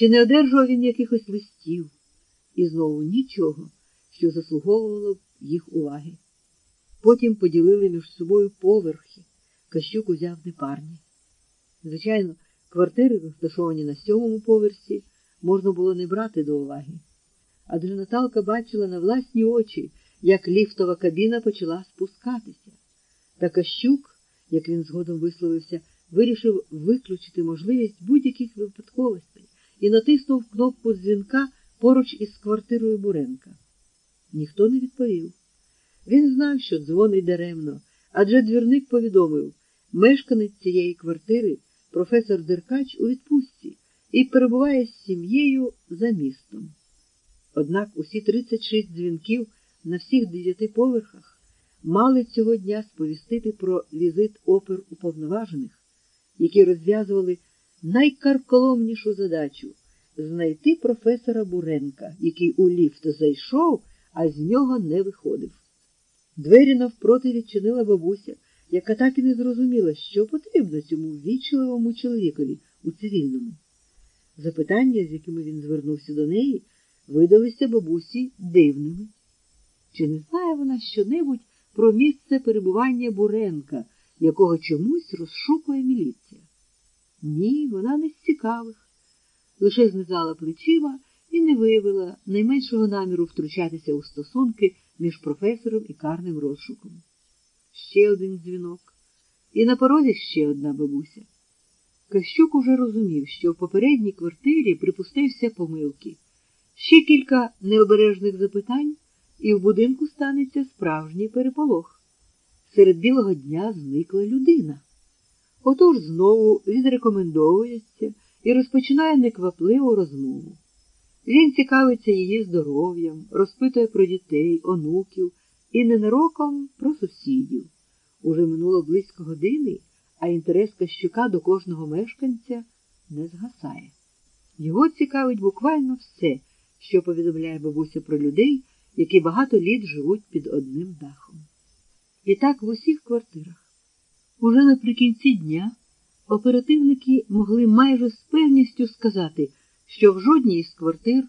Чи не одержував він якихось листів, і знову нічого, що заслуговувало б їх уваги. Потім поділили між собою поверхи. Кащук узяв непарні. Звичайно, квартири, розташовані на сьомому поверсі, можна було не брати до уваги. Адже Наталка бачила на власні очі, як ліфтова кабіна почала спускатися. Та Кащук, як він згодом висловився, вирішив виключити можливість будь-яких випадковостей і натиснув кнопку дзвінка поруч із квартирою Буренка. Ніхто не відповів. Він знав, що дзвонить даремно, адже двірник повідомив мешканець цієї квартири, професор Деркач у відпустці і перебуває з сім'єю за містом. Однак усі 36 дзвінків на всіх дев'яти поверхах мали цього дня сповістити про візит опер уповноважених, які розв'язували найкарколомнішу задачу знайти професора Буренка, який у ліфт зайшов, а з нього не виходив. Двері навпроти відчинила бабуся, яка так і не зрозуміла, що потрібно цьому ввічливому чоловікові у цивільному. Запитання, з якими він звернувся до неї, видалися бабусі дивними. Чи не знає вона щонебудь про місце перебування Буренка, якого чомусь розшукує міліція? Ні, вона не з цікавих, лише знизала плечима і не виявила найменшого наміру втручатися у стосунки між професором і карним розшуком. Ще один дзвінок, і на порозі ще одна бабуся. Кащук уже розумів, що в попередній квартирі припустився помилки. Ще кілька необережних запитань, і в будинку станеться справжній переполох. Серед білого дня зникла людина. Отож знову відрекомендовується і розпочинає неквапливу розмову. Він цікавиться її здоров'ям, розпитує про дітей, онуків і ненароком про сусідів. Уже минуло близько години, а інтерес Кащука до кожного мешканця не згасає. Його цікавить буквально все, що повідомляє бабуся про людей, які багато літ живуть під одним дахом. І так в усіх квартирах. Уже наприкінці дня оперативники могли майже з певністю сказати, що в жодній із квартир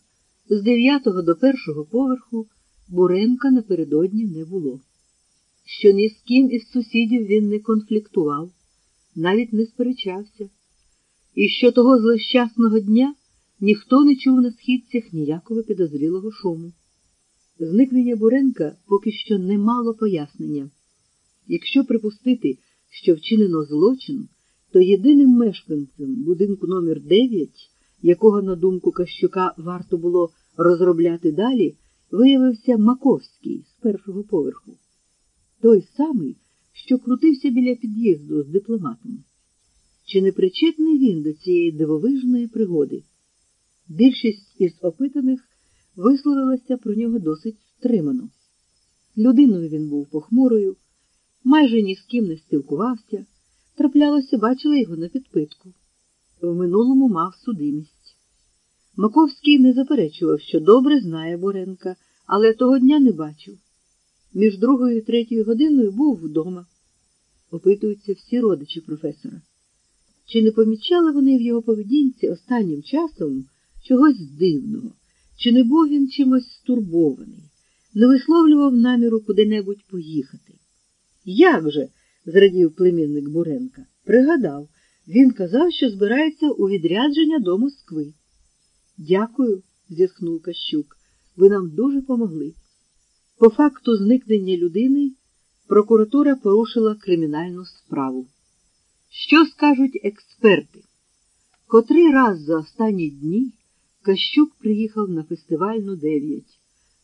з 9 до першого поверху Буренка напередодні не було, що ні з ким із сусідів він не конфліктував, навіть не сперечався, і що того злощасного дня ніхто не чув на східцях ніякого підозрілого шуму. Зникнення Буренка поки що не мало пояснення. Якщо припустити, що вчинено злочин, то єдиним мешканцем будинку номер 9 якого, на думку Кащука, варто було розробляти далі, виявився Маковський з першого поверху. Той самий, що крутився біля під'їзду з дипломатом. Чи не причетний він до цієї дивовижної пригоди? Більшість із опитаних висловилася про нього досить стримано. Людиною він був похмурою, майже ні з ким не спілкувався, траплялося, бачили його на підпитку. В минулому мав судимість. Маковський не заперечував, що добре знає Боренка, але того дня не бачив. Між другою і третьою годиною був вдома. Опитуються всі родичі професора. Чи не помічали вони в його поведінці останнім часом чогось дивного, чи не був він чимось стурбований, не висловлював наміру куди-небудь поїхати? Як же? зрадів племінник Буренка, пригадав. Він казав, що збирається у відрядження до Москви. Дякую, зітхнув Кащук. Ви нам дуже помогли. По факту зникнення людини прокуратура порушила кримінальну справу. Що скажуть експерти? Котрий раз за останні дні Кащук приїхав на фестивальну 9.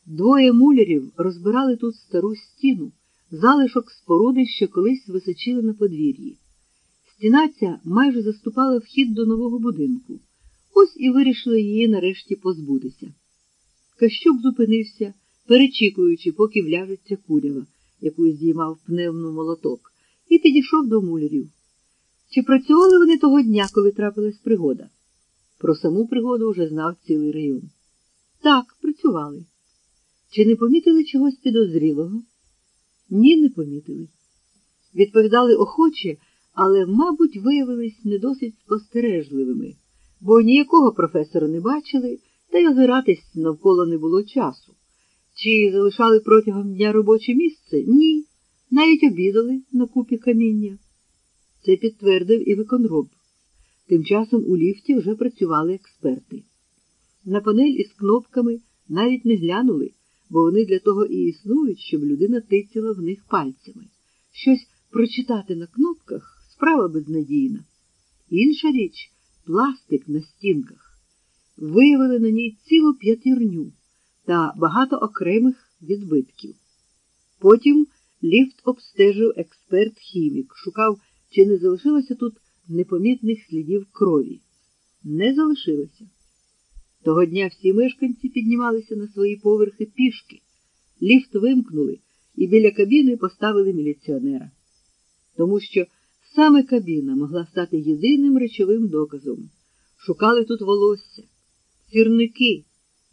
Двоє мулярів розбирали тут стару стіну, залишок споруди, що колись височили на подвір'ї. Стіна ця майже заступала вхід до нового будинку. Ось і вирішили її нарешті позбутися. Кащук зупинився, перечікуючи, поки вляжеться курява, яку здіймав пневну молоток, і підійшов до мулярів. Чи працювали вони того дня, коли трапилась пригода? Про саму пригоду вже знав цілий район. Так, працювали. Чи не помітили чогось підозрілого? Ні, не помітили. Відповідали охоче але, мабуть, виявились не досить спостережливими, бо ніякого професора не бачили, та й озиратись навколо не було часу. Чи залишали протягом дня робоче місце? Ні. Навіть обідали на купі каміння. Це підтвердив і виконроб. Тим часом у ліфті вже працювали експерти. На панель із кнопками навіть не глянули, бо вони для того і існують, щоб людина тицяла в них пальцями. Щось прочитати на кнопках справа безнадійна. Інша річ пластик на стінках. Виявили на ній цілу п'ятірню та багато окремих відбитків. Потім ліфт обстежив експерт-хімік, шукав, чи не залишилося тут непомітних слідів крові. Не залишилося. Того дня всі мешканці піднімалися на свої поверхи пішки, ліфт вимкнули і біля кабіни поставили міліціонера. Тому що саме кабіна могла стати єдиним речовим доказом. Шукали тут волосся, сірники,